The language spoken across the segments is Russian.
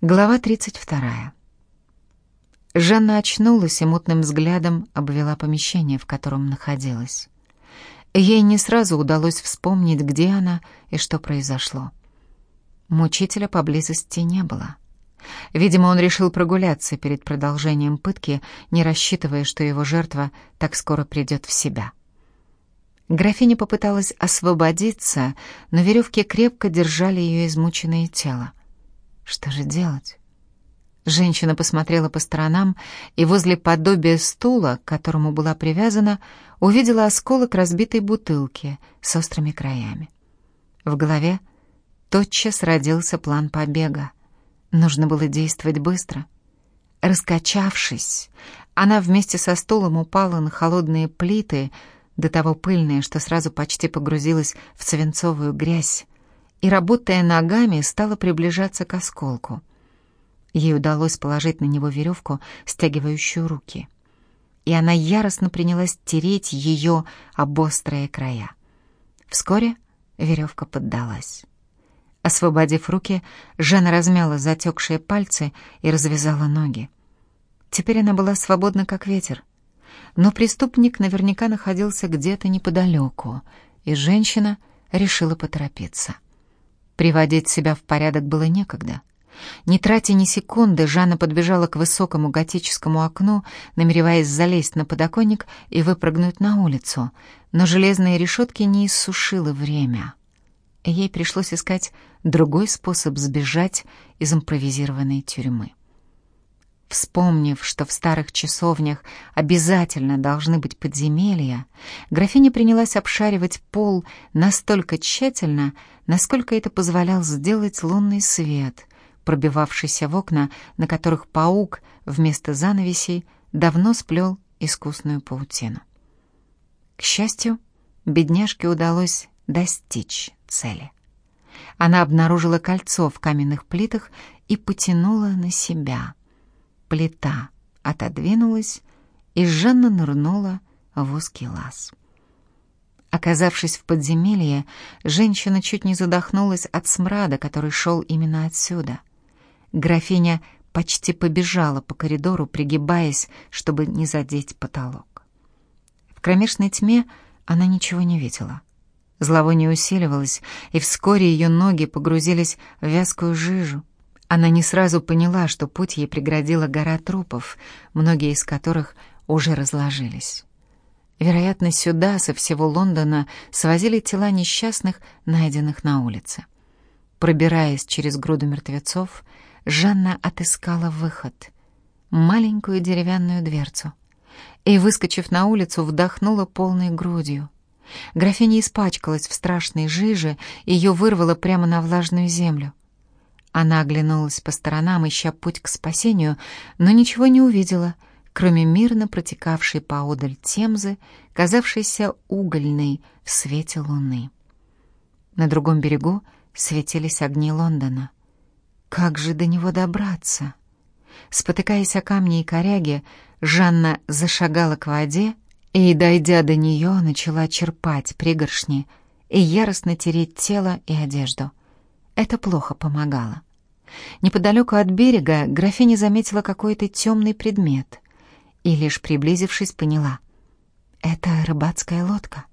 Глава 32. Жанна очнулась и мутным взглядом обвела помещение, в котором находилась. Ей не сразу удалось вспомнить, где она и что произошло. Мучителя поблизости не было. Видимо, он решил прогуляться перед продолжением пытки, не рассчитывая, что его жертва так скоро придет в себя. Графиня попыталась освободиться, но веревки крепко держали ее измученное тело. Что же делать? Женщина посмотрела по сторонам и возле подобия стула, к которому была привязана, увидела осколок разбитой бутылки с острыми краями. В голове тотчас родился план побега. Нужно было действовать быстро. Раскачавшись, она вместе со стулом упала на холодные плиты, до того пыльные, что сразу почти погрузилась в свинцовую грязь, и, работая ногами, стала приближаться к осколку. Ей удалось положить на него веревку, стягивающую руки. И она яростно принялась тереть ее об острые края. Вскоре веревка поддалась. Освободив руки, Жанна размяла затекшие пальцы и развязала ноги. Теперь она была свободна, как ветер. Но преступник наверняка находился где-то неподалеку, и женщина решила поторопиться. Приводить себя в порядок было некогда. Не тратя ни секунды, Жанна подбежала к высокому готическому окну, намереваясь залезть на подоконник и выпрыгнуть на улицу, но железные решетки не иссушило время. ей пришлось искать другой способ сбежать из импровизированной тюрьмы. Вспомнив, что в старых часовнях обязательно должны быть подземелья, графиня принялась обшаривать пол настолько тщательно, насколько это позволял сделать лунный свет, пробивавшийся в окна, на которых паук вместо занавесей давно сплел искусную паутину. К счастью, бедняжке удалось достичь цели. Она обнаружила кольцо в каменных плитах и потянула на себя — Плита отодвинулась, и Жанна нырнула в узкий лаз. Оказавшись в подземелье, женщина чуть не задохнулась от смрада, который шел именно отсюда. Графиня почти побежала по коридору, пригибаясь, чтобы не задеть потолок. В кромешной тьме она ничего не видела. Зловоние усиливалось, и вскоре ее ноги погрузились в вязкую жижу. Она не сразу поняла, что путь ей преградила гора трупов, многие из которых уже разложились. Вероятно, сюда, со всего Лондона, свозили тела несчастных, найденных на улице. Пробираясь через груду мертвецов, Жанна отыскала выход — маленькую деревянную дверцу. И, выскочив на улицу, вдохнула полной грудью. Графиня испачкалась в страшной жиже, ее вырвало прямо на влажную землю. Она оглянулась по сторонам, ища путь к спасению, но ничего не увидела, кроме мирно протекавшей поодаль Темзы, казавшейся угольной в свете луны. На другом берегу светились огни Лондона. Как же до него добраться? Спотыкаясь о камни и коряги, Жанна зашагала к воде и, дойдя до нее, начала черпать пригоршни и яростно тереть тело и одежду. Это плохо помогало. Неподалеку от берега графиня заметила какой-то темный предмет и, лишь приблизившись, поняла — это рыбацкая лодка.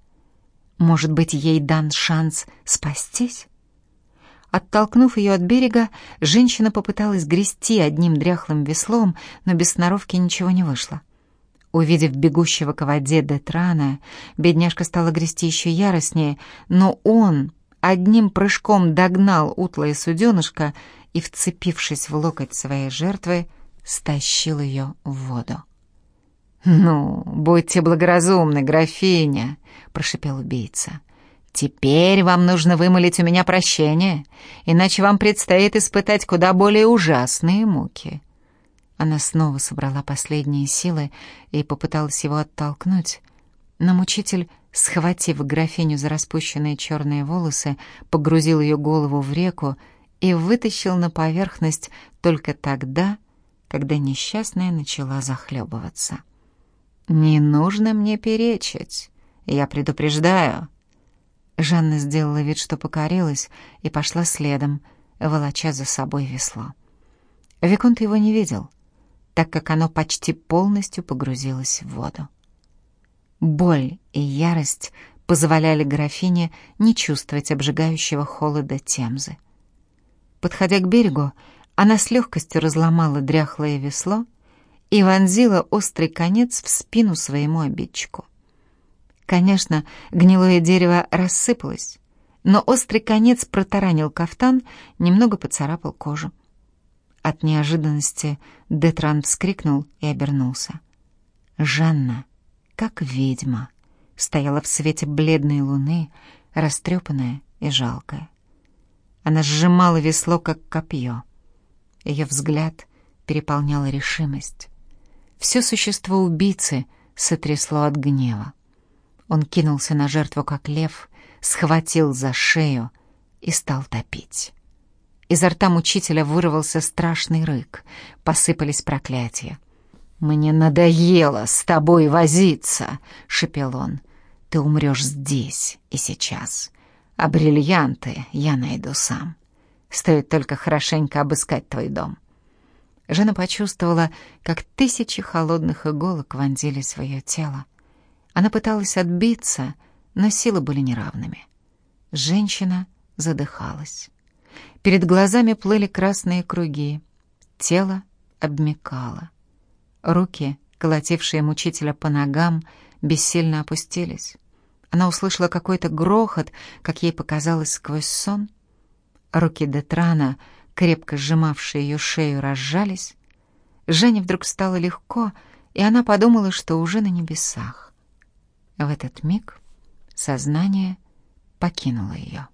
Может быть, ей дан шанс спастись? Оттолкнув ее от берега, женщина попыталась грести одним дряхлым веслом, но без сноровки ничего не вышло. Увидев бегущего к воде Детрана, бедняжка стала грести еще яростнее, но он одним прыжком догнал утлое суденышко и, вцепившись в локоть своей жертвы, стащил ее в воду. «Ну, будьте благоразумны, графиня», — прошипел убийца. «Теперь вам нужно вымолить у меня прощение, иначе вам предстоит испытать куда более ужасные муки». Она снова собрала последние силы и попыталась его оттолкнуть, но мучитель схватив графиню за распущенные черные волосы, погрузил ее голову в реку и вытащил на поверхность только тогда, когда несчастная начала захлебываться. «Не нужно мне перечить, я предупреждаю». Жанна сделала вид, что покорилась, и пошла следом, волоча за собой весло. Виконт его не видел, так как оно почти полностью погрузилось в воду. Боль и ярость позволяли графине не чувствовать обжигающего холода Темзы. Подходя к берегу, она с легкостью разломала дряхлое весло и вонзила острый конец в спину своему обидчику. Конечно, гнилое дерево рассыпалось, но острый конец протаранил кафтан, немного поцарапал кожу. От неожиданности Детран вскрикнул и обернулся. Жанна, как ведьма, стояла в свете бледной луны, растрепанная и жалкая. Она сжимала весло, как копье. Ее взгляд переполняла решимость. Все существо убийцы сотрясло от гнева. Он кинулся на жертву, как лев, схватил за шею и стал топить. Изо рта мучителя вырвался страшный рык, посыпались проклятия. «Мне надоело с тобой возиться!» — шепел он. «Ты умрешь здесь и сейчас, а бриллианты я найду сам. Стоит только хорошенько обыскать твой дом». Жена почувствовала, как тысячи холодных иголок вонзились в тело. Она пыталась отбиться, но силы были неравными. Женщина задыхалась. Перед глазами плыли красные круги. Тело обмекало. Руки, колотившие мучителя по ногам, бессильно опустились. Она услышала какой-то грохот, как ей показалось сквозь сон. Руки Детрана, крепко сжимавшие ее шею, разжались. Жене вдруг стало легко, и она подумала, что уже на небесах. В этот миг сознание покинуло ее.